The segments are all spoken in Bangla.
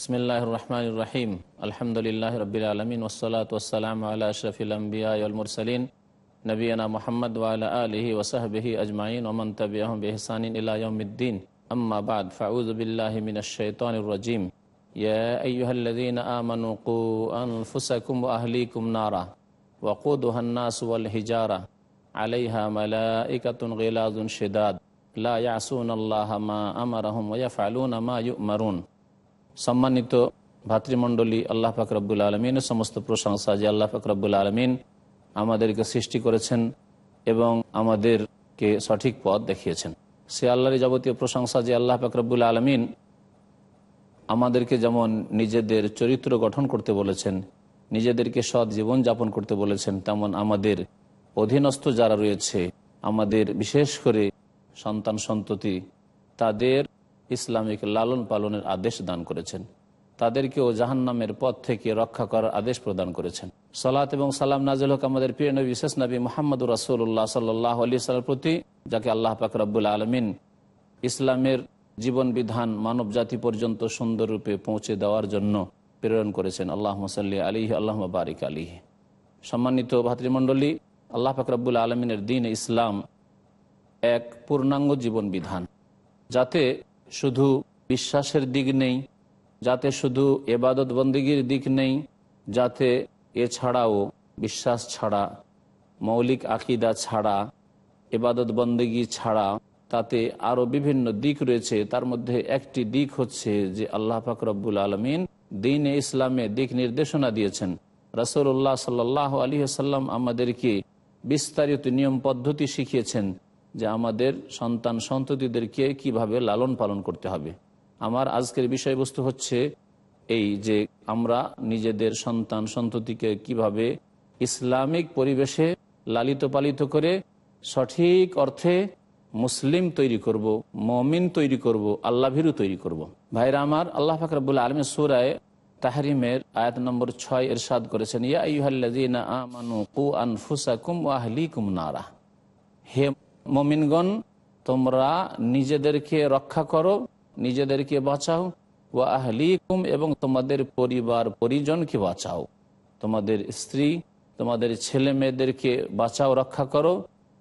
বিসমিল্লাহ রহমান রাহিম আলহামদুলিল্লাহ রবিল আলমিন ওসলাত ওসালাম আল্লাহ আশরফিল আম্বিয়ালমুরসলিন নবীনা মোহাম্মদ ওয়ালা আলহি ওসাহবিহি আজমাইন ওমন তবিয়াহম বেহসানিন ইলায়ুদ্দিন أما بعد فأعوذ بالله من الشيطان الرجيم يا أيها الذين آمنوا قوا أنفسكم وأهليكم نارا وقودها الناس والحجارة عليها ملائكة غلاظ شداد لا يعصون الله ما أمرهم ويفعلون ما يؤمرون সম্মানিত ভাতৃমণ্ডলী, আল্লাহ ফাকরাবুল আলমিনের সমস্ত প্রশংসা যে আল্লাহ ফাকরাবুল আলমিন আমাদেরকে সৃষ্টি করেছেন এবং আমাদেরকে সঠিক পথ দেখিয়েছেন। সে আল্লাহর যাবতীয় প্রশংসা যে আল্লাহ ফাকরাবুল আলমিন আমাদেরকে যেমন নিজেদের চরিত্র গঠন করতে বলেছেন, নিজেদেরকে সৎ জীবন যাপন করতে বলেছেন, তেমন আমাদের অধীনস্থ যারা রয়েছে, আমাদের বিশেষ করে সন্তান সন্ততি, তাদের ইসলামিক লালন পালনের আদেশ দান করেছেন। তাদেরকেও জাহান্নামের পথ থেকে রক্ষা করার আদেশ প্রদান করেছেন। সালাত এবং সালাম নাজিল হক আমাদের প্রিয় নবী, বিশেষ নবী মোহাম্মদ রাসুল্লাহ সাল্লাহ আলি সাল্লার প্রতি, যাকে আল্লাহ পাক রব্বুল আলমিন ইসলামের জীবন বিধান মানব জাতি পর্যন্ত সুন্দররূপে পৌঁছে দেওয়ার জন্য প্রেরণ করেছেন। আল্লাহ মসাল্লি আলী আল্লাহ বারিক আলী সম্মানিত ভাতৃমণ্ডলী, আল্লাহ ফাকরাবুল আলমিনের দিন ইসলাম এক পূর্ণাঙ্গ জীবন বিধান, যাতে শুধু বিশ্বাসের দিক নেই, যাতে শুধু এবাদত বন্দীগীর দিক নেই, যাতে এছাড়াও বিশ্বাস ছাড়া, মৌলিক আকিদা ছাড়া এবাদত বন্দীগী ছাড়া তাতে আরও বিভিন্ন দিক রয়েছে। তার মধ্যে একটি দিক হচ্ছে যে আল্লাহ ফাকরবুল আলমিন দিন ইসলামে দিক নির্দেশনা দিয়েছেন। রসুল্লাহ সাল্লাহ আলী আসাল্লাম আমাদেরকে বিস্তারিত নিয়ম পদ্ধতি শিখিয়েছেন। যে আমাদের সন্তান সন্ততিদেরকে কীভাবে লালন পালন করতে হবে আমার আজকের বিষয়বস্তু হচ্ছে এই যে আমরা নিজেদের সন্তান সন্ততিকে কীভাবে ইসলামিক পরিবেশে লালিত পালিত করে সঠিক অর্থে মুসলিম তৈরি করব, মমিন তৈরি করব আল্লাহ ভীরু তৈরি করব। ভাইরা আমার, আল্লাহ ফাকরাবুল আলমের সুরায় তাহারিমের আয়াত নম্বর ছয় এরশাদ করেছেন, ইয়া ইহাল্লাদিনা আমানু কু আনফুসাকুম ওয়াহলিকুম নারা হে মমিনগণ, তোমরা নিজেদেরকে রক্ষা করো, নিজেদেরকে বাঁচাও ও আহলিকুম এবং তোমাদের পরিবার পরিজনকে বাঁচাও। তোমাদের স্ত্রী, তোমাদের ছেলে মেয়েদেরকে বাঁচাও, রক্ষা করো,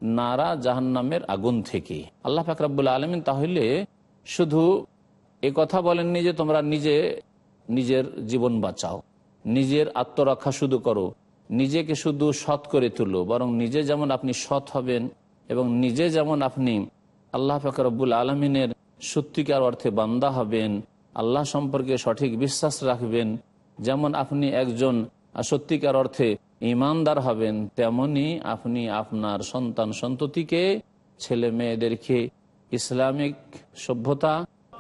নারা জাহান্নামের আগুন থেকে। আল্লাহ ফাকরাবুল আলমিন তাহলে শুধু এ কথা বলেননি যে তোমরা নিজে নিজের জীবন বাঁচাও, নিজের আত্মরক্ষা শুধু করো, নিজেকে শুধু সৎ করে তুলো, বরং নিজে যেমন আপনি সৎ হবেন এবং নিজে যেমন আপনি আল্লাহ ফাকরবুল আলমিনের সত্যিকার অর্থে বান্দা হবেন, আল্লাহ সম্পর্কে সঠিক বিশ্বাস রাখবেন, যেমন আপনি একজন সত্যিকার অর্থে ইমানদার হবেন, তেমনি আপনি আপনার সন্তান সন্ততিকে, ছেলে মেয়েদেরকে ইসলামিক সভ্যতা,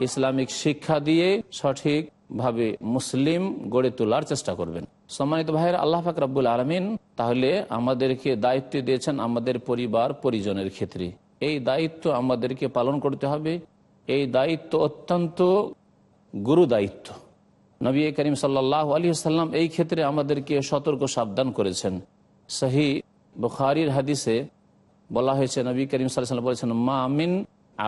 ইসলামিক শিক্ষা দিয়ে সঠিকভাবে মুসলিম গড়ে তোলার চেষ্টা করবেন। সম্মানিত ভাইয়ের, আল্লাহ ফাক রাব্বুল আলমিন তাহলে আমাদেরকে দায়িত্ব দিয়েছেন আমাদের পরিবার, পরিজনের ক্ষেত্রে। এই দায়িত্ব আমাদেরকে পালন করতে হবে। এই দায়িত্ব অত্যন্ত গুরু দায়িত্ব। নবী করিম সাল্লাহ আলী সাল্লাম এই ক্ষেত্রে আমাদেরকে সতর্ক সাবধান করেছেন। সহি বুখারির হাদিসে বলা হয়েছে, নবী করিম সাল্লাম বলেছেন, মা আমিন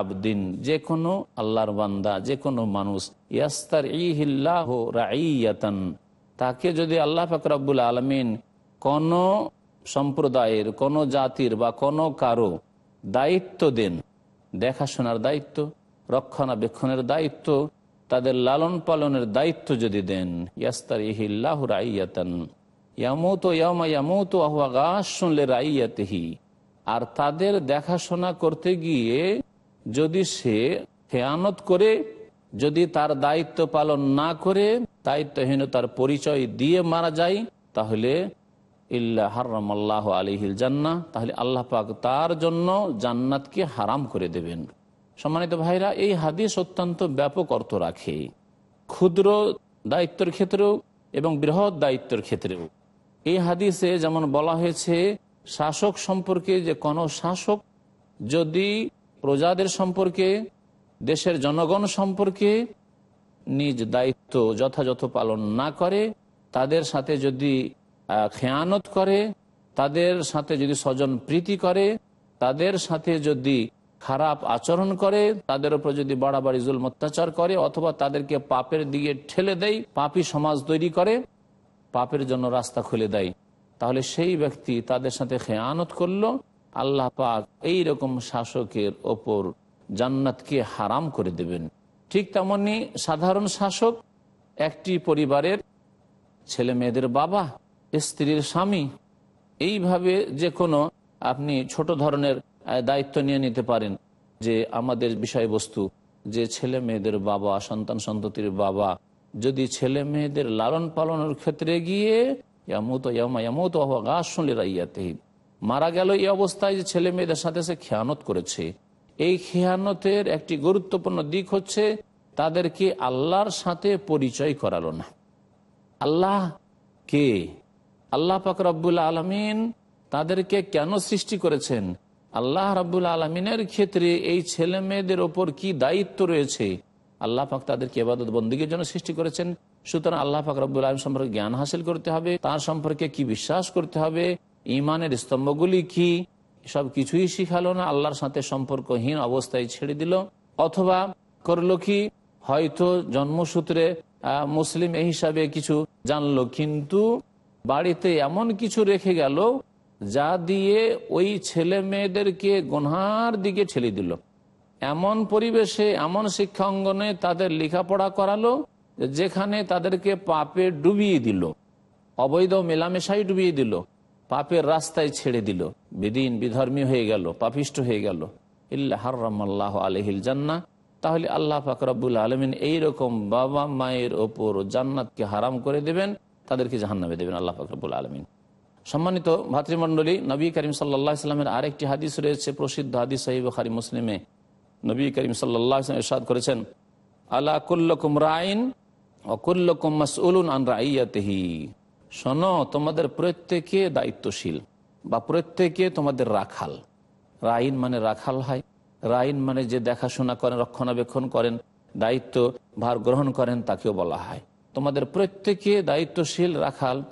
আবদিন যে কোনো আল্লাহর বান্দা, যে কোনো মানুষ ইয়াস্তার ইহিল্লাহ রাইয়াতান তাকে যদি আল্লাহ ফাকরাবুল আলমিন কোন সম্প্রদায়ের, কোন জাতির বা কোনো কারও দায়িত্ব দেন, দেখাশোনার দায়িত্ব, রক্ষণাবেক্ষণের দায়িত্ব, তাদের লালন পালনের দায়িত্ব যদি দেন ইয়াস্তার ইহিল্লাহ রাইয়াতান, ইয়ামুত ইয়ামা ইয়ামুত আহুয়া গাছ শুনলে রাইয়াতেহি আর তাদের দেখাশোনা করতে গিয়ে যদি সে খেয়ানত করে যদি তার দায়িত্ব পালন না করে দায়িত্বহীনতার পরিচয় দিয়ে মারা যায়, তাহলে ইল্লা হারাম আল্লাহ আলিহিল জান্না তাহলে আল্লাহ পাক তার জন্য জান্নাতকে হারাম করে দেবেন। সম্মানিত ভাইরা, এই হাদিস অত্যন্ত ব্যাপক অর্থ রাখে। ক্ষুদ্র দায়িত্বের ক্ষেত্রেও এবং বৃহৎ দায়িত্বের ক্ষেত্রেও। এই হাদিসে যেমন বলা হয়েছে, শাসক সম্পর্কে যে কোনো শাসক যদি প্রজাদের সম্পর্কে দেশের জনগণ সম্পর্কে নিজ দায়িত্ব যথাযথ পালন না করে, তাদের সাথে যদি খেয়ানত করে, তাদের সাথে যদি স্বজন প্রীতি করে, তাদের সাথে যদি খারাপ আচরণ করে, তাদের উপর যদি বাড়াবাড়ি জুল অত্যাচার করে, অথবা তাদেরকে পাপের দিকে ঠেলে দেয়, পাপি সমাজ তৈরি করে, পাপের জন্য রাস্তা খুলে দেয়, তাহলে সেই ব্যক্তি তাদের সাথে খেয়ানত করল, আল্লাহ পাক এই রকম শাসকের ওপর জান্নাতকে হারাম করে দেবেন। ঠিক তেমনি সাধারণ শাসক, একটি পরিবারের ছেলে মেয়েদের বাবা, স্ত্রীর স্বামী, এইভাবে যে কোনো আপনি ছোট ধরনের দায়িত্ব নিয়ে নিতে পারেন যে আমাদের বিষয়বস্তু, যে ছেলে মেয়েদের বাবা, সন্তান সন্ততির বাবা, যদি ছেলে মেয়েদের লালন পালনের ক্ষেত্রে গিয়ে মারা গেল এই অবস্থায় যে ছেলে মেয়েদের সাথে সে খেয়ানত করেছে এই খেয়ানতের একটি গুরুত্বপূর্ণ দিক হচ্ছে তাদেরকে আল্লাহর সাথে পরিচয় করালো না। আল্লাহ কে? আল্লাহ পাক রব্বুল আলমিন তাদেরকে কেন সৃষ্টি করেছেন? আল্লাহ রাবুল আলমিনের ক্ষেত্রে এই ছেলে মেয়েদের ওপর কি দায়িত্ব রয়েছে? আল্লাহ পাক তাদেরকে এবাদত বন্দীগের জন্য সৃষ্টি করেছেন। সুতরাং আল্লাহ পাক রব্বুল আলম সম্পর্কে জ্ঞান হাসিল করতে হবে। তার সম্পর্কে কি বিশ্বাস করতে হবে? ইমানের স্তম্ভগুলি কি? সব কিছুই শিখালো না, আল্লাহর সাথে সম্পর্কহীন অবস্থায় ছেড়ে দিল। অথবা করল কি? হয়তো জন্মসূত্রে মুসলিম এই হিসাবে কিছু জানলো, কিন্তু বাড়িতে এমন কিছু রেখে গেল যা দিয়ে ওই ছেলে মেয়েদেরকে গনহার দিকে ঠেলে দিল। এমন পরিবেশে, এমন শিক্ষা অঙ্গনে তাদের লেখাপড়া করালো যেখানে তাদেরকে পাপে ডুবিয়ে দিল, অবৈধ মেলামেশাই ডুবিয়ে দিল। পাপের রাস্তায় ছেড়ে দিল। বেদিন বিধর্মী হয়ে গেল, পাপিষ্ট হয়ে গেল। ইল্লা হার্লাহ আলহিল জান্না তাহলে আল্লাহ ফাকরাবুল আলমিন এইরকম বাবা মায়ের ওপর জান্নাতকে হারাম করে দেবেন, তাদেরকে জাহান্নামে দেবেন আল্লাহ ফাকরাবুল আলমিন। সম্মানিত ভাতৃমণ্ডলী, নবী করিম সাল্লা সাল্লামের আরেকটি হাদিস রয়েছে, প্রসিদ্ধ হাদিস সাহিব খারি মুসলিমে। নবী করিম সাল্লাহ ইরশাদ করেছেন আল্লাহ কুল্লকুম রাইন অকুল্লকুম মাসউলুন আন রাইয়াতেহি। শোনো, তোমাদের প্রত্যেকে দায়িত্বশীল বা প্রত্যেকে তোমাদের রাখাল। রাইন মানে রাখাল হয়। রাইন মানে যে দেখাশোনা করেন, রক্ষণাবেক্ষণ করেন, দায়িত্ব ভার গ্রহণ করেন, তাকেও বলা হয়। তোমাদের প্রত্যেকে দায়িত্বশীল, রাখাল।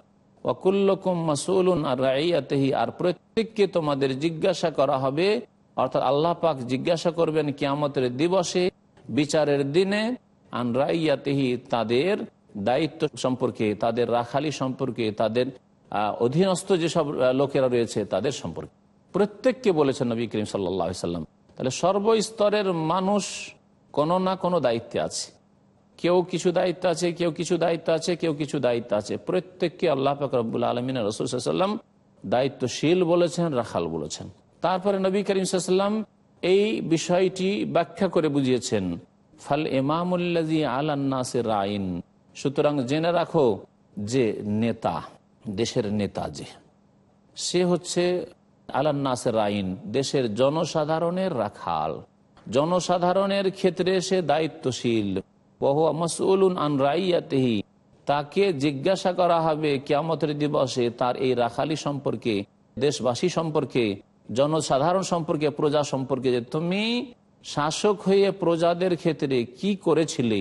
ওয়াকুল্লকুম মাসুলুন আর রাইয়াতেহি, আর প্রত্যেককে তোমাদের জিজ্ঞাসা করা হবে। অর্থাৎ আল্লাহ পাক জিজ্ঞাসা করবেন কিয়ামতের দিবসে, বিচারের দিনে, আন রাইয়াতেহি, তাদের দায়িত্ব সম্পর্কে, তাদের রাখালি সম্পর্কে, তাদের অধীনস্থ যেসব লোকেরা রয়েছে, তাদের সম্পর্কে। প্রত্যেককে বলেছেন নবী করিম সাল্লা সাল্লাম, তাহলে সর্বস্তরের মানুষ কোনো না কোনো দায়িত্বে আছে। কেউ কিছু দায়িত্ব আছে, কেউ কিছু দায়িত্ব আছে, কেউ কিছু দায়িত্ব আছে। প্রত্যেককে আল্লাহ ফাকরবুল আলমিন রসুলাম দায়িত্বশীল বলেছেন, রাখাল বলেছেন। তারপরে নবী করিম সাল্লাম এই বিষয়টি ব্যাখ্যা করে বুঝিয়েছেন ফাল এমামুল্লাজি আলান্নাসের আইন সুতরাং জেনে রাখো যে নেতা, দেশের নেতা যে, সে হচ্ছে আলান্নাসের আইন, দেশের জনসাধারণের রাখাল। জনসাধারণের ক্ষেত্রে সে দায়িত্বশীল। আন রাইয়াতেহি, তাকে জিজ্ঞাসা করা হবে কেয়ামতের দিবসে তার এই রাখালি সম্পর্কে, দেশবাসী সম্পর্কে, জনসাধারণ সম্পর্কে, প্রজা সম্পর্কে যে তুমি শাসক হয়ে প্রজাদের ক্ষেত্রে কি করেছিলে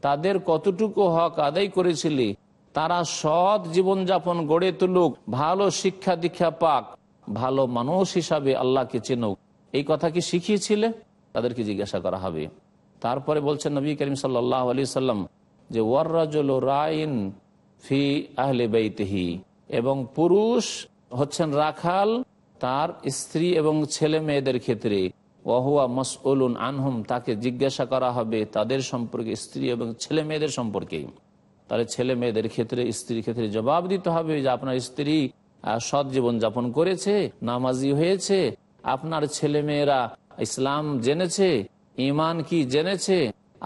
তাদের কতটুকু হক আদায় করেছিলে? তারা সৎ জীবনযাপন গড়ে তুলুক, ভালো শিক্ষা দীক্ষা পাক, ভালো মানুষ হিসাবে আল্লাহকে চেনুক। এই কথা কি শিখিয়েছিলে? তাদেরকে জিজ্ঞাসা করা হবে। তারপরে বলছেন নবী করিম সাল্লাহ আলি সাল্লাম যে, ওয়ার্রাজল রাইন ফি আহলে বেইতেহি। এবং পুরুষ হচ্ছেন রাখাল, তার স্ত্রী এবং ছেলে মেয়েদের ক্ষেত্রে। ওহুয়া মসউলুন আনহুম, তাকে জিজ্ঞাসা করা হবে তাদের সম্পর্কে, স্ত্রী এবং ছেলে মেয়েদের সম্পর্কে। তাহলে ছেলে মেয়েদের ক্ষেত্রে, স্ত্রীর ক্ষেত্রে জবাব দিতে হবে যে আপনার স্ত্রী সৎ জীবন যাপন করেছে, নামাজি হয়েছে, আপনার ছেলে মেয়েরা ইসলাম জেনেছে ইমান কি জেনেছে,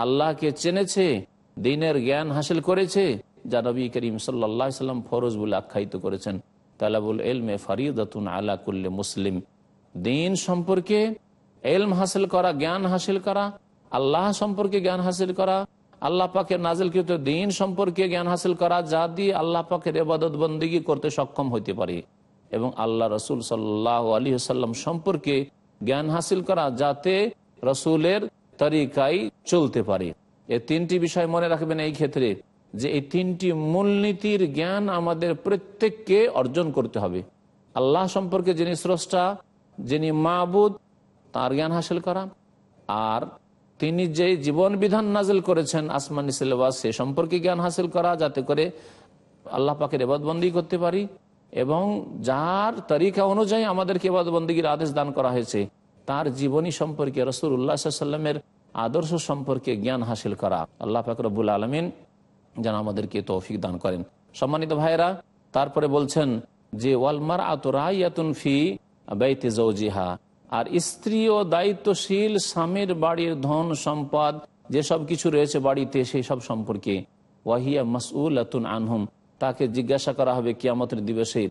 আল্লাহকে চেনেছে, দিনের জ্ঞান হাসিল করেছে, যা নবী করিম সাল্লা সাল্লাম ফরজ বলে আখ্যায়িত করেছেন। তালাবুল এলমে ফারিদাতুন আলা কুল্লে মুসলিম। দিন সম্পর্কে এলম হাসিল করা, জ্ঞান হাসিল করা, আল্লাহ সম্পর্কে জ্ঞান হাসিল করা, আল্লাহ পাকের নাজিলকৃত দিন সম্পর্কে জ্ঞান হাসিল করা, যা দিয়ে আল্লাহ পাকের এবাদত বন্দিগি করতে সক্ষম হইতে পারে। এবং আল্লাহ রসুল সাল্লাহ আলী সাল্লাম সম্পর্কে জ্ঞান হাসিল করা, যাতে রসুলের তরিকাই চলতে পারে। এ তিনটি বিষয় মনে রাখবেন এই ক্ষেত্রে, যে এই তিনটি মূলনীতির জ্ঞান আমাদের প্রত্যেককে অর্জন করতে হবে। আল্লাহ সম্পর্কে যিনি স্রষ্টা, যিনি মাহবুদ তার জ্ঞান হাসিল করা। আর তিনি যে জীবন বিধান নাজিল করেছেন আসমানি সিলেবাস, সে সম্পর্কে জ্ঞান হাসিল করা, যাতে করে আল্লাহ পাকের এবাদবন্দি করতে পারি এবং যার তরিকা অনুযায়ী আমাদেরকে এবাদবন্দির আদেশ দান করা হয়েছে, তার জীবনী সম্পর্কে রসুল উল্লাহ সাল্লামের আদর্শ সম্পর্কে জ্ঞান হাসিল করা। আল্লাহ পাক রবুল আলমিন যেন আমাদেরকে তৌফিক দান করেন। সম্মানিত ভাইরা তারপরে বলছেন যে ওয়ালমার আতুরাইয়াতুন ফি বাইতে জৌজিহা আর স্ত্রী ও দায়িত্বশীল স্বামীর বাড়ির ধন সম্পদ, যেসব কিছু রয়েছে বাড়িতে সেই সব সম্পর্কে। ওয়াহিয়া মাসউল আতুন আনহুম। তাকে জিজ্ঞাসা করা হবে কিয়ামতের দিবসে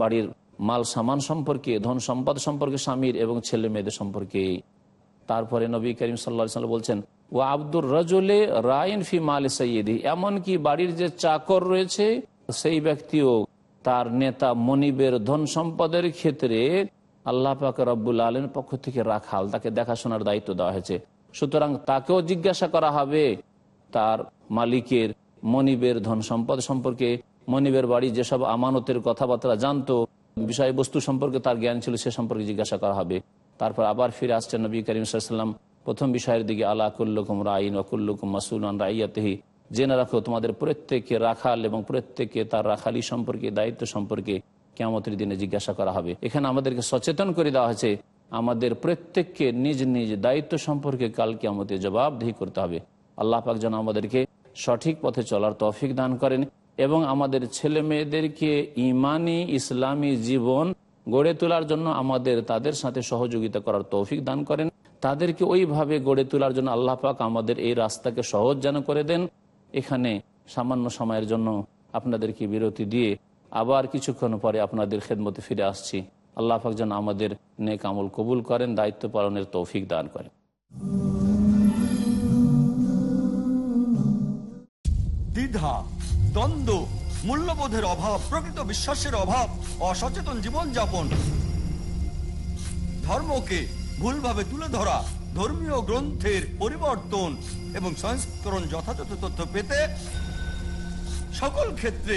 বাড়ির মাল সামান সম্পর্কে, ধন সম্পদ সম্পর্কে, স্বামীর এবং ছেলে মেয়েদের সম্পর্কে। তারপরে নবী করিম সাল্লা বলছেন ও আব্দুর রজলে রায়ন ফি মাল সৈয়দি এমনকি বাড়ির যে চাকর রয়েছে, সেই ব্যক্তিও তার নেতা মনিবের ধন সম্পদের ক্ষেত্রে আল্লাহ পাক রব্বুল আলমের পক্ষ থেকে রাখাল, তাকে দেখাশোনার দায়িত্ব দেওয়া হয়েছে। সুতরাং তাকেও জিজ্ঞাসা করা হবে তার মালিকের, মনিবের ধন সম্পদ সম্পর্কে, মনিবের বাড়ি যেসব আমানতের কথাবার্তা জানতো, বিষয়বস্তু সম্পর্কে তার জ্ঞান ছিল সে সম্পর্কে জিজ্ঞাসা করা হবে। তারপর আবার ফিরে আসছেন নবী করিম সাল্লাম প্রথম বিষয়ের দিকে আল্লাহ কুল্লুকুম রাইন ওকুল্লুকুম মাসুলান রাইয়াতেহি, জেনে রাখো তোমাদের প্রত্যেককে রাখাল এবং প্রত্যেককে তার রাখালি সম্পর্কে, দায়িত্ব সম্পর্কে কেমতের দিনে জিজ্ঞাসা করা হবে। এখানে আমাদেরকে সচেতন করে দেওয়া হয়েছে, আমাদের প্রত্যেককে নিজ নিজ দায়িত্ব সম্পর্কে কাল কেমতে জবাবদিহি করতে হবে। আল্লাহ পাক যেন আমাদেরকে সঠিক পথে চলার তৌফিক দান করেন এবং আমাদের ছেলে মেয়েদেরকে ইমানি ইসলামী জীবন গড়ে তোলার জন্য আমাদের তাদের সাথে সহযোগিতা করার তৌফিক দান করেন। তাদেরকে ওইভাবে গড়ে তোলার জন্য আল্লাহ পাক আমাদের এই রাস্তাকে সহজ যেন করে দেন। এখানে সামান্য সময়ের জন্য আপনাদেরকে বিরতি দিয়ে আবার কিছুক্ষণ পরে আপনাদের খেদমতে ফিরে আসছি। আল্লাহ পাক যেন আমাদের নেক আমল কবুল করেন, দায়িত্ব পালনের তৌফিক দান করেন। দ্বিধা, দ্বন্দ্ব, মূল্যবোধের অভাব, প্রকৃত বিশ্বাসের অভাব, অসচেতন জীবনযাপন, ধর্মকে ভুলভাবে তুলে ধরা, ধর্মীয় গ্রন্থের পরিবর্তন এবং সংস্করণ যথাযথ তথ্য পেতে সকল ক্ষেত্রে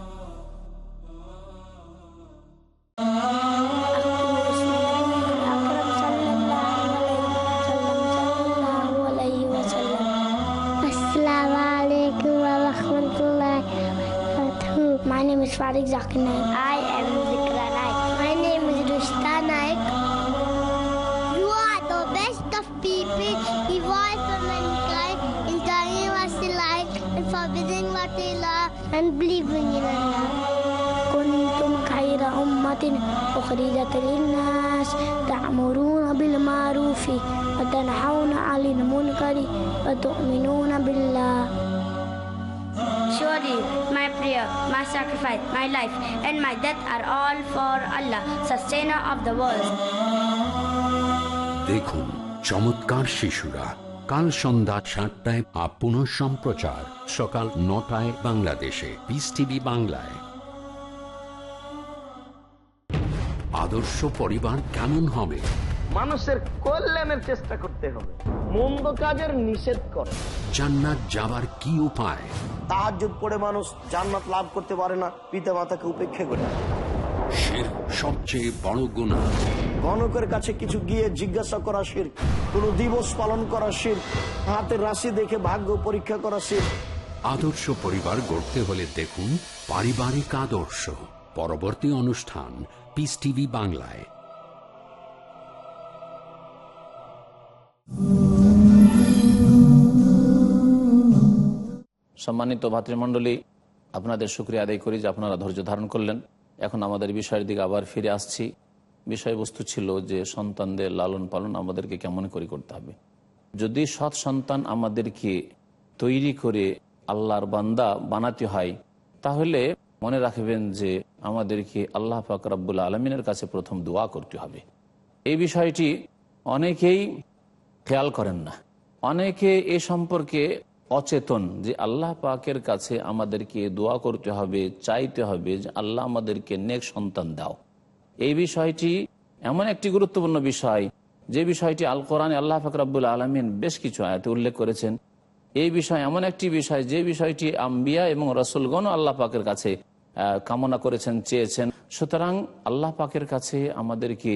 My name is Farid Zakir Naik. I am Zikra Naik. My name is Rushta Naik. You are the best of people. Evolve for mankind in telling what they like and forbidding what they love and believing in Allah. كنتم خير أمة أخرجت للناس تأمرون بالمعروف وتنحون عن المنكر وتؤمنون بالله Surely my prayer, my sacrifice, my life, and my death are all for Allah, sustainer of the world. দেখুন চমৎকার শিশুরা। কাল সন্ধ্যা সাতটায় আর পুনঃ সম্প্রচার। সকাল নটায় বাংলাদেশে। পিস টিভি বাংলায়। আদর্শ পরিবার কেমন হবে? মানুষের কল্যাণের চেষ্টা করতে হবে। মন্দ কাজের নিষেধ করে। জান্নাত যাবার কি উপায়? তাহাজ্জুদ পড়ে মানুষ জান্নাত লাভ করতে পারে না পিতা মাতাকে উপেক্ষা করে। শিরক সবচেয়ে বড় গুনাহ। গণকের কাছে কিছু গিয়ে জিজ্ঞাসা করা শির কোন দিবস পালন করা শির হাতের রাশি দেখে ভাগ্য পরীক্ষা করা শির। আদর্শ পরিবার গড়তে হলে দেখুন পারিবারিক আদর্শ। পরবর্তী অনুষ্ঠান পিস টিভি বাংলায়। সম্মানিত ভাতৃমণ্ডলী, আপনাদের শুক্রিয়া আদায় করি যে আপনারা ধৈর্য ধারণ করলেন। এখন আমাদের বিষয়ের দিকে আবার ফিরে আসছি। বিষয়বস্তু ছিল যে সন্তানদের লালন পালন আমাদেরকে কেমন করে করতে হবে। যদি সৎ সন্তান আমাদেরকে তৈরি করে আল্লাহর বান্দা বানাতে হয়, তাহলে মনে রাখবেন যে আমাদেরকে আল্লাহ পাক রাব্বুল আলমিনের কাছে প্রথম দোয়া করতে হবে। এই বিষয়টি অনেকেই খেয়াল করেন না। অনেকে এ সম্পর্কে অচেতন যে আল্লাহ পাকের কাছে আমাদেরকে দোয়া করতে হবে, চাইতে হবে যে আল্লাহ আমাদেরকে নেক সন্তান দাও। এই বিষয়টি এমন একটি গুরুত্বপূর্ণ বিষয়, যে বিষয়টি আল কোরআন আল্লাহ ফাকরাবুল আলমিন বেশ কিছু আয়াতে উল্লেখ করেছেন। এই বিষয় এমন একটি বিষয়, যে বিষয়টি আম্বিয়া এবং রসুলগণ আল্লাহ পাকের কাছে কামনা করেছেন, চেয়েছেন। সুতরাং আল্লাহ পাকের কাছে আমাদেরকে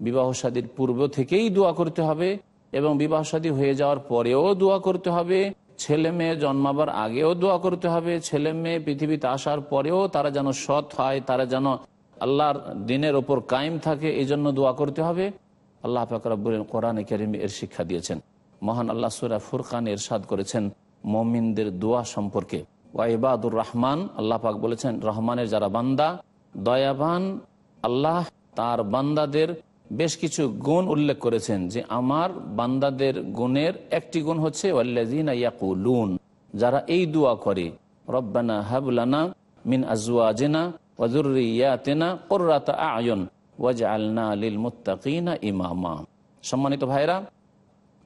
বিবাহ সাদীর পূর্ব থেকেই দোয়া করতে হবে এবং বিবাহ সাদী হয়ে যাওয়ার পরেও দোয়া করতে হবে। ছেলে মেয়ে জন্মাবার আগেও দোয়া করতে হবে। ছেলে মেয়ে পৃথিবীতে আসার পরেও তারা যেন সৎ হয়, তারা যেন আল্লাহর দিনের ওপর কায়েম থাকে, এই জন্য দোয়া করতে হবে। আল্লাহ ফাকরাবুল কোরআন করিম এর শিক্ষা দিয়েছেন। মহান আল্লাহ সুরা ফুরকান এরশাদ করেছেন মমিনদের দোয়া সম্পর্কে। ওয়াইবাদুর রহমান, আল্লাহ পাক বলেছেন, রহমানের যারা বান্দা, দয়াবান আল্লাহ, তার বান্দাদের বেশ কিছু গুণ উল্লেখ করেছেন যে আমার বান্দাদের গুণের একটি গুণ হচ্ছে ইয়াকুলুন যারা এই দোয়া করে, রব্বানা হাবলানা মিন আজওয়াজিনা ওয়া যুররিয়াতিনা কুররাতা আয়ুন ওয়াজআলনা লিল মুত্তাকিনা ইমামা সম্মানিত ভাইরা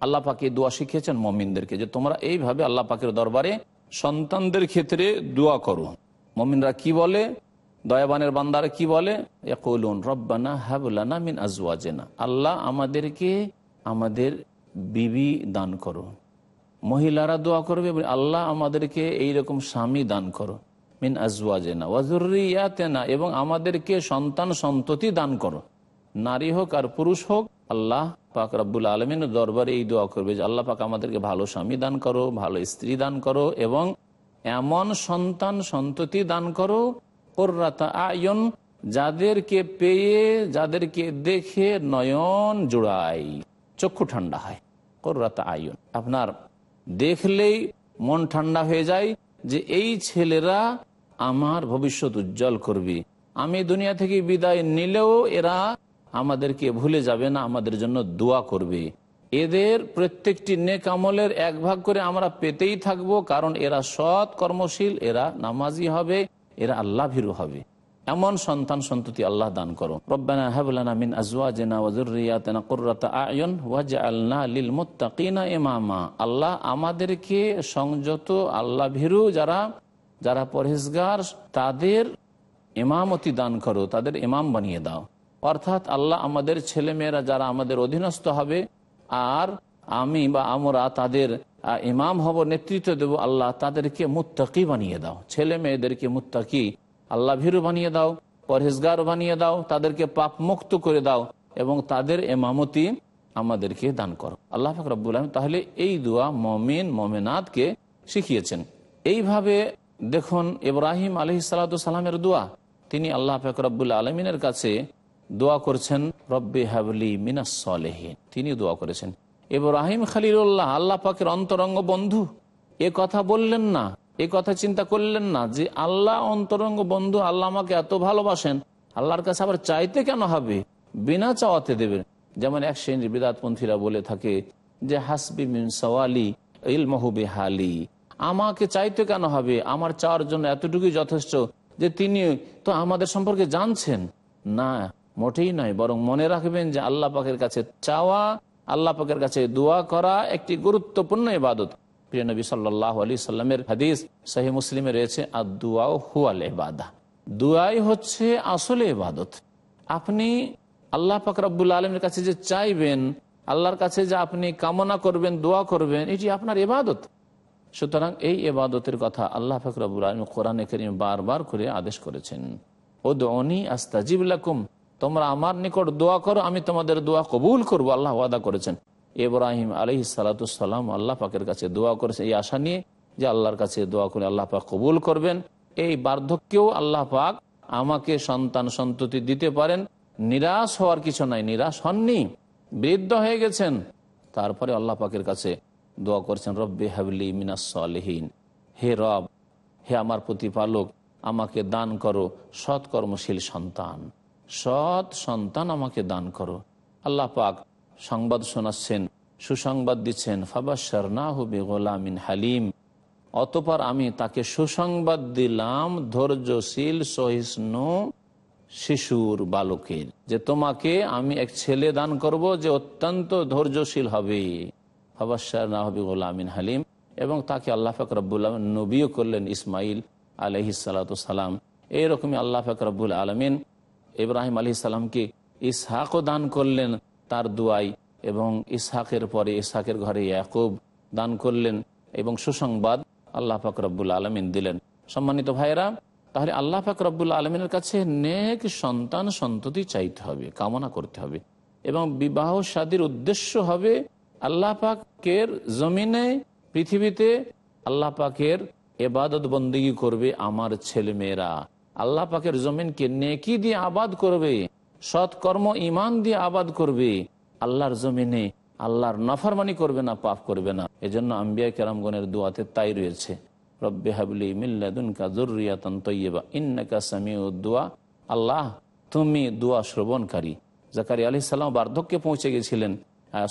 আল্লাহ পাকে দোয়া শিখিয়েছেন মমিনদেরকে যে তোমরা এইভাবে আল্লাহ পাকের দরবারে সন্তানদের ক্ষেত্রে দোয়া করো। মমিনরা কি বলে? দয়াবানের বান্দারা কি বলে? রব্বানা হাবলানা মিন আজওয়াজেনা। আল্লাহ আমাদেরকে আমাদের বিবি দান করো। মহিলারা দোয়া করবে আল্লাহ আমাদেরকে এই রকম স্বামী দান করো। মিন আজওয়াজেনা ওয়াজুরিয়াতেনা এবং আমাদেরকে সন্তান সন্ততি দান করো। নারী হোক আর পুরুষ হোক, আল্লাহ পাক রাব্বুল আলমিন দরবারে এই দোয়া করবে যে আল্লাহ পাক আমাদেরকে ভালো স্বামী দান করো, ভালো স্ত্রী দান করো, এবং এমন সন্তান সন্ততি দান করো কোর্রাতা আয়ন, যাদেরকে পেয়ে, যাদেরকে দেখে নয়ন জোড়াই চক্ষু ঠান্ডা হয়। কোর্রাতা আয়ন। আপনার দেখলেই মন ঠান্ডা হয়ে যায় যে এই ছেলেরা আমার ভবিষ্যৎ উজ্জ্বল করবে। আমি দুনিয়া থেকে বিদায় নিলেও এরা আমাদেরকে ভুলে যাবে না, আমাদের জন্য দোয়া করবে। এদের প্রত্যেকটি নেক আমলের এক ভাগ করে আমরা পেতেই থাকব, কারণ এরা সৎ কর্মশীল, এরা নামাজি হবে। এরা আল্লাহ ভীরু হবে। এমন সন্তান সন্ততি আল্লাহ দান করো। আল্লাহ আমাদেরকে সংযত, আল্লাহ ভীরু যারা যারা পরহেজগার, তাদের ইমামতি দান করো, তাদের ইমাম বানিয়ে দাও। অর্থাৎ আল্লাহ আমাদের ছেলে মেয়েরা যারা আমাদের অধীনস্থ হবে, আর আমি বা আমরা তাদের ইমাম হব, নেতৃত্ব দেব আল্লাহ, তাদেরকে মুত্তাকি বানিয়ে দাও। ছেলে মেয়েদেরকে মুত্তাকি, আল্লাহ ভীরু বানিয়ে দাও, পরহেজগার বানিয়ে দাও, তাদেরকে পাপ মুক্ত করে দাও এবং তাদের এমামতি আমাদেরকে দান করো। আল্লাহ ফাকরাবুল আলম তাহলে এই দোয়া মমিন, মমিনাতকে শিখিয়েছেন। এইভাবে দেখুন ইব্রাহিম আলহি সালামের দোয়া। তিনি আল্লাহ ফাকরাবুল আলমিনের কাছে দোয়া করছেন, রব্বে হাবলি মিনাস তিনি দোয়া করেছেন। ইব্রাহিম খালিল্লাহ আল্লাহ পাকের অন্তরঙ্গ বন্ধু। এ কথা বললেন না, এ কথা চিন্তা করলেন না যে আল্লাহ অন্তরঙ্গ বন্ধু, আল্লাহ আমাকে এত ভালোবাসেন, আল্লাহর কাছে আবার চাইতে কেন হবে? বিনা চাওয়াতে দেবেন। যেমন এক শ্রেণির বিদাতপন্থীরা বলে থাকে যে, হাসবি মিন সওয়ালি ইলমহুবে হালি আমাকে চাইতে কেন হবে? আমার চাওয়ার জন্য এতটুকুই যথেষ্ট যে তিনি তো আমাদের সম্পর্কে জানছেন। না, মোটেই নয়, বরং মনে রাখবেন যে আল্লাহ পাকের কাছে চাওয়া আল্লাহ পাকের কাছে দোয়া করা একটি গুরুত্বপূর্ণ ইবাদত। প্রিয় নবী সাল্লাহ আলী সাল্লামের হাদিস সাহি মুসলিমে রয়েছে আর দুয়াও হুয়াল এবাদা দুয়াই হচ্ছে আসলে ইবাদত। আপনি আল্লাহ পাক রব্বুল আলমের কাছে যে চাইবেন, আল্লাহর কাছে যে আপনি কামনা করবেন, দোয়া করবেন, এটি আপনার ইবাদত। সুতরাং এই এবাদতের কথা আল্লাহ ফকরাবুল আলম কোরআনে করিম বারবার করে আদেশ করেছেন। ও দনি আস্তাজিবুলাকুম তোমরা আমার নিকট দোয়া করো, আমি তোমাদের দোয়া কবুল করব, আল্লাহ ওয়াদা করেছেন। ইব্রাহিম আলহি সালাতাম আল্লাহ পাকের কাছে দোয়া করেছেন এই আশা নিয়ে যে আল্লাহর কাছে দোয়া করে আল্লাহ পাক কবুল করবেন। এই বার্ধক্যেও আল্লাহ পাক আমাকে সন্তান সন্ততি দিতে পারেন। নিরাশ হওয়ার কিছু নাই, নিরাশ হননি, বৃদ্ধ হয়ে গেছেন। তারপরে আল্লাহ পাকের কাছে দোয়া করছেন, রব্বে হাবলি মিনাসহীন হে রব, হে আমার প্রতিপালক, আমাকে দান করো সৎ কর্মশীল সন্তান। সৎ সন্তান আমাকে দান করো। আল্লাহ পাক সংবাদ শোনাচ্ছেন, সুসংবাদ দিচ্ছেন ফাবাসার না হবে গোলামিন হালিম। অতপর আমি তাকে সুসংবাদ দিলাম ধৈর্যশীল, সহিষ্ণু শিশুর বালকের যে তোমাকে আমি এক ছেলে দান করব যে অত্যন্ত ধৈর্যশীল হবে। ফাবাসার না হবে গোলামিন হালিম এবং তাকে আল্লাহ ফাকরাবুল আলম নবীও করলেন ইসমাইল আলহি সালাম। এইরকমই আল্লাহ ফাকরাবুল আলমিন ইব্রাহিম আলহি সাল্লামকে ইসহাকও দান করলেন তার দুয়াই এবং ইসহাকের পরে ইসহাকের ঘরে ইয়াকুব দান করলেন এবং সুসংবাদ আল্লাহ ফাকরাবুল আলমিন দিলেন। সম্মানিত ভাইরা তাহলে আল্লাহ ফাকরাবুল আলমিনের কাছে নেক সন্তান সন্ততি চাইতে হবে, কামনা করতে হবে এবং বিবাহ শাদীর উদ্দেশ্য হবে আল্লাহ পাকের জমিনে, পৃথিবীতে আল্লাহ পাকের এবাদত বন্দিগি করবে আমার ছেলে মেয়েরা আল্লাহ পাকের জমিনকে নেকি দিয়ে আবাদ করবে, সৎকর্ম ইমান দিয়ে আবাদ করবে, আল্লাহর জমিনে আল্লাহর নাফারমানি করবে না, পাপ করবে না। এজন্য আম্বিয়া কেরামগণের দোয়াতে তাই রয়েছে, রব্বে হাবলি মিল্লাদুনকা জরুরিয়াতন তৈবা ইন্নাকা সামিউদ্দোয়া আল্লাহ, তুমি দোয়া শ্রবণকারী। জাকারি আলি সাল্লাম বার্ধক্যে পৌঁছে গেছিলেন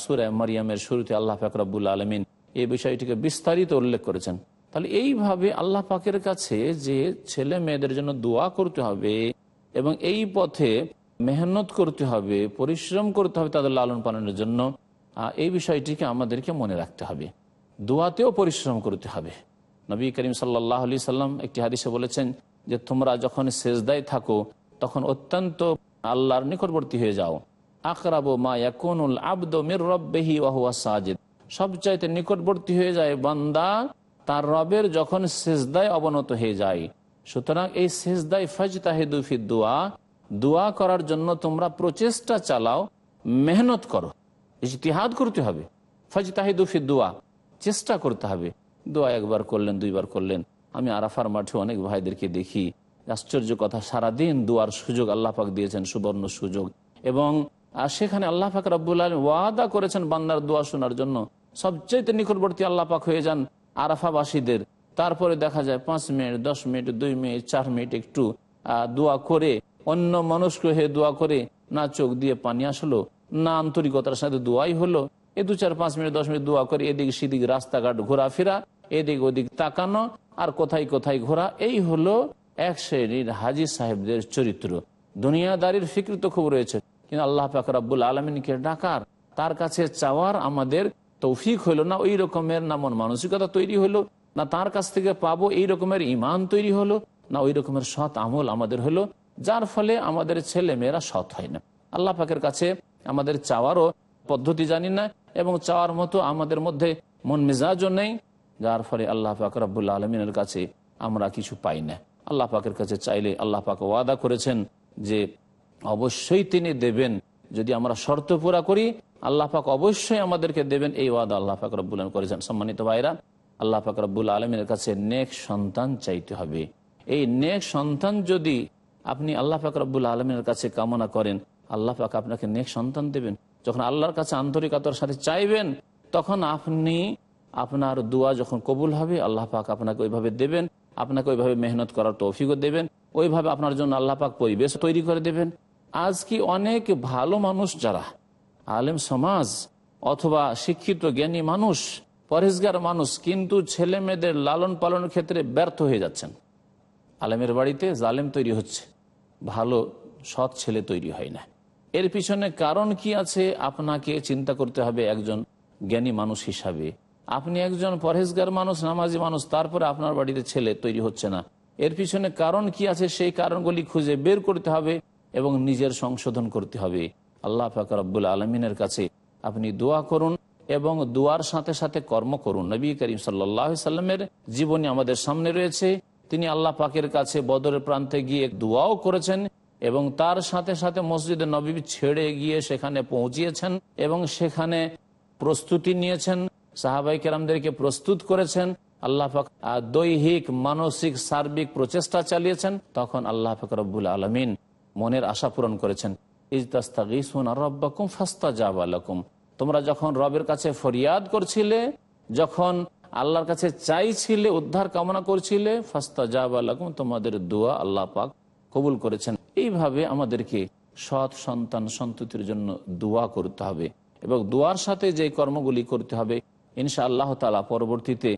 সুরায় মারিয়ামের শুরুতে আল্লাহ ফাকরাবুল আলমিন এই বিষয়টিকে বিস্তারিত উল্লেখ করেছেন। তাহলে এইভাবে আল্লাহ পাকের কাছে যে ছেলে মেয়েদের জন্য দোয়া করতে হবে এবং এই পথে মেহনত করতে হবে, পরিশ্রম করতে হবে তাদের লালন পালনের জন্য এই বিষয়টিকে আমাদেরকে মনে রাখতে হবে। দোয়াতেও পরিশ্রম করতে হবে। নবী করিম সাল্লাহ আলি সাল্লাম একটি হাদিসে বলেছেন যে, তোমরা যখন সেজদায় থাকো, তখন অত্যন্ত আল্লাহর নিকটবর্তী হয়ে যাও। আকরাবো মা ইয়াকুনুল আব্দ মির রব্বেহি ওয়াহুয়া সাজিদ। সবচাইতে নিকটবর্তী হয়ে যায় বান্দা তার রবের যখন সেজদায় অবনত হয়ে যায়। সুতরাং এই সেজদায় ফজ তাহেদুফি দোয়া দোয়া করার জন্য তোমরা প্রচেষ্টা চালাও, মেহনত করো। ইজতিহাদ করতে হবে। ফজ তাহেদুফি দোয়া, চেষ্টা করতে হবে। দোয়া একবার করলেন, দুইবার করলেন। আমি আরাফার মাঠে অনেক ভাইদেরকে দেখি। আশ্চর্য কথা, সারাদিন দোয়ার সুযোগ আল্লাহ পাক দিয়েছেন, সুবর্ণ সুযোগ। এবং সেখানে আল্লাহ পাক রব্বুল আলম ওয়াদা করেছেন বান্দার দোয়া শোনার জন্য। সবচেয়ে নিকটবর্তী আল্লাহ পাক হয়ে যান আরাফাবাসীদের। তারপরে দেখা যায় পাঁচ মিনিট, দশ মিনিট, দুই মিনিট, চার মিনিট একটু দোয়া করে, অন্য মানুষকে হয়ে দোয়া করে না চোখ দিয়ে পানি আসলো, না আন্তরিকতার সাথে দোয়াই হলো। এ দু চার, পাঁচ মিনিট, দশ মিনিট দোয়া করে এদিক সেদিক রাস্তাঘাট ঘোরাফেরা, এদিক ওদিক তাকানো আর কোথায় কোথায় ঘোরা, এই হলো এক শ্রেণির হাজি সাহেবদের চরিত্র। দুনিয়াদারির ফিক্র তো খুব রয়েছে। কিন্তু আল্লাহ ফাকরাবুল আলমিনকে ডাকার, তার কাছে চাওয়ার আমাদের তৌফিক হইল না, ওই রকমের না মন মানসিকতা তৈরি হলো না তার কাছ থেকে পাবো এই রকমের ইমান তৈরি হলো না ওই রকমের সৎ আমল আমাদের হলো যার ফলে আমাদের ছেলে মেয়েরা সৎ হয় না। আল্লাহ পাকের কাছে আমাদের চাওয়ারও পদ্ধতি জানি না এবং চাওয়ার মতো আমাদের মধ্যে মন মেজাজও নেই, যার ফলে আল্লাহ পাক রব্বুল্লা আলমিনের কাছে আমরা কিছু পাই না। আল্লাহ পাকের কাছে চাইলে আল্লাহ পাক ওয়াদা করেছেন যে অবশ্যই তিনি দেবেন, যদি আমরা শর্ত পুরা করি আল্লাহ পাক অবশ্যই আমাদেরকে দেবেন এই ওয়াদা আল্লাহ পাক রব্বুল করেছেন। সম্মানিত ভাইরা, আল্লাহ পাক রব্বুল আলমের কাছে নেক সন্তান চাইতে হবে। এই নেক সন্তান যদি আপনি আল্লাহ পাক রব্বুল আলমের কাছে কামনা করেন, আল্লাহ পাক আপনাকে নেক সন্তান দেবেন। যখন আল্লাহর কাছে আন্তরিকতার সাথে চাইবেন, তখন আপনি আপনার দোয়া যখন কবুল হবে, আল্লাহ পাক আপনাকে ওইভাবে দেবেন, আপনাকে ওইভাবে মেহনত করার তৌফিকও দেবেন, ওইভাবে আপনার জন্য আল্লাহ পাক পরিবেশ তৈরি করে দেবেন। আজ কি অনেক ভালো মানুষ যারা আলেম সমাজ অথবা শিক্ষিত জ্ঞানী মানুষ পরেশগার মানুষ কিন্তু ছেলে মেয়েদের লালন পালনের ক্ষেত্রে ব্যর্থ হয়ে যাচ্ছেন। আলেমের বাড়িতে জালেম তৈরি হচ্ছে। ভালো, সৎ ছেলে তৈরি হয় না। এর পিছনে কারণ কি আছে? আপনাকে চিন্তা করতে হবে একজন জ্ঞানী মানুষ হিসাবে। আপনি একজন পরহেজগার মানুষ, নামাজি মানুষ, তারপরে আপনার বাড়িতে ছেলে তৈরি হচ্ছে না। এর পিছনে কারণ কি আছে? সেই কারণগুলি খুঁজে বের করতে হবে এবং নিজের সংশোধন করতে হবে। আল্লাহ ফাকর আব্বুল আলমিনের কাছে আপনি দোয়া করুন এবং দোয়ার সাথে সাথে কর্ম করুন। নবী করিম সাল্লাহ সাল্লামের জীবনী আমাদের সামনে রয়েছে। তিনি আল্লাহ পাকের কাছে বদরের প্রান্তে গিয়ে দোয়াও করেছেন এবং তার সাথে সাথে মসজিদে নবী ছেড়ে গিয়ে সেখানে পৌঁছিয়েছেন এবং সেখানে প্রস্তুতি নিয়েছেন। সাহাবাই কেরামদেরকে প্রস্তুত করেছেন। আল্লাহ পাক দৈহিক, মানসিক, সার্বিক প্রচেষ্টা চালিয়েছেন। তখন আল্লাহ পাক রব্বুল আলমিন মনের আশা পূরণ করেছেন। ফাস্তা তোমরা যখন রবের কাছে ফরিয়াদ করছিলে, যখন আল্লাহর কাছে চাইছিলে, উদ্ধার কামনা করছিলে ফাস্তা জাবালাকুম তোমাদের দোয়া আল্লাহ পাক কবুল করেছেন। এইভাবে আমাদেরকে সৎ সন্তান সন্ততির জন্য দোয়া করতে হবে এবং দোয়ার সাথে যে কর্মগুলি করতে হবে ইনশা আল্লাহ তালা পরবর্তীতে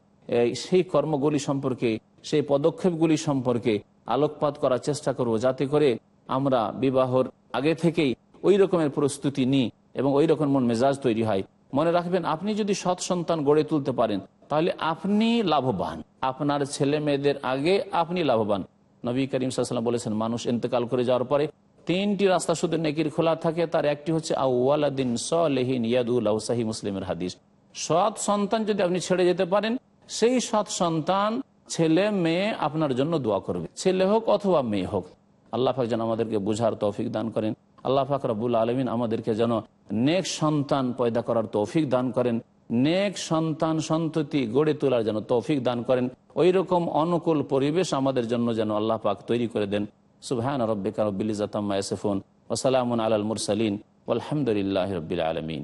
সেই কর্মগুলি সম্পর্কে, সেই পদক্ষেপগুলি সম্পর্কে আলোকপাত করার চেষ্টা করব যাতে করে আমরা বিবাহর আগে থেকেই ওই রকমের প্রস্তুতি নিই এবং ওই রকম মন মেজাজ তৈরি হয়। মনে রাখবেন, আপনি যদি সৎ সন্তান গড়ে তুলতে পারেন, তাহলে আপনি লাভবান। আপনার ছেলে মেয়েদের আগে আপনি লাভবান। নবী করিম সাল্লাম বলেছেন, মানুষ ইন্তেকাল করে যাওয়ার পরে তিনটি রাস্তা শুধু নেকির খোলা থাকে, তার একটি হচ্ছে আউ্লাদিন সলেহিন ইয়াদুল সাহি মুসলিমের হাদিস। সৎ সন্তান যদি আপনি ছেড়ে যেতে পারেন, সেই সৎ সন্তান ছেলে মেয়ে আপনার জন্য দোয়া করবে। ছেলে হোক অথবা মেয়ে হোক। আল্লাহ পাক যেন আমাদেরকে বুঝার তৌফিক দান করেন। আল্লাহ পাক রবুল আলমিন আমাদেরকে যেন নেক সন্তান পয়দা করার তৌফিক দান করেন। নেক সন্তান সন্ততি গড়ে তোলার যেন তৌফিক দান করেন। ওই রকম অনুকূল পরিবেশ আমাদের জন্য যেন আল্লাহ পাক তৈরি করে দেন। সুবহান রব্বিকা রব্বিল ইজাতাম্মা ইয়াসিফুন। ওয়া সালামুন আলাল মুরসালিন। ওয়ালহামদুলিল্লাহি রাব্বিল আলামিন।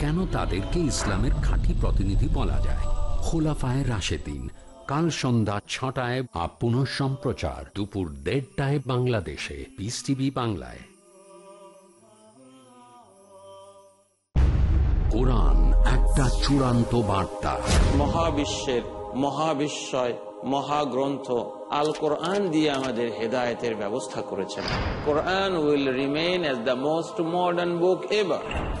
কেন তাদেরকে ইসলামের খাঁটি প্রতিনিধি বলা যায়? খোলাফায় রাশেদিন, কাল সন্ধ্যা ছটায় বা পুনঃ সম্প্রচার, দুপুর দেড়টায় বাংলাদেশে পিস টিভি বাংলায়। কোরআন, একটা চূড়ান্ত বার্তা। মহাবিশ্বের, মহাবিশ্বয়, মহাগ্রন্থ আল কোরআন দিয়ে আমাদের হেদায়েতের ব্যবস্থা করেছেন। Quran will remain as the most modern book ever.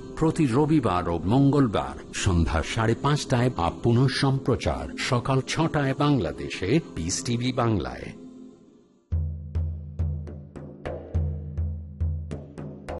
প্রতি রবিবার ও মঙ্গলবার সন্ধ্যা সাড়ে পাঁচটায় বা পুনঃ সম্প্রচার সকাল ছটায় বাংলাদেশে পিস টিভি বাংলায়।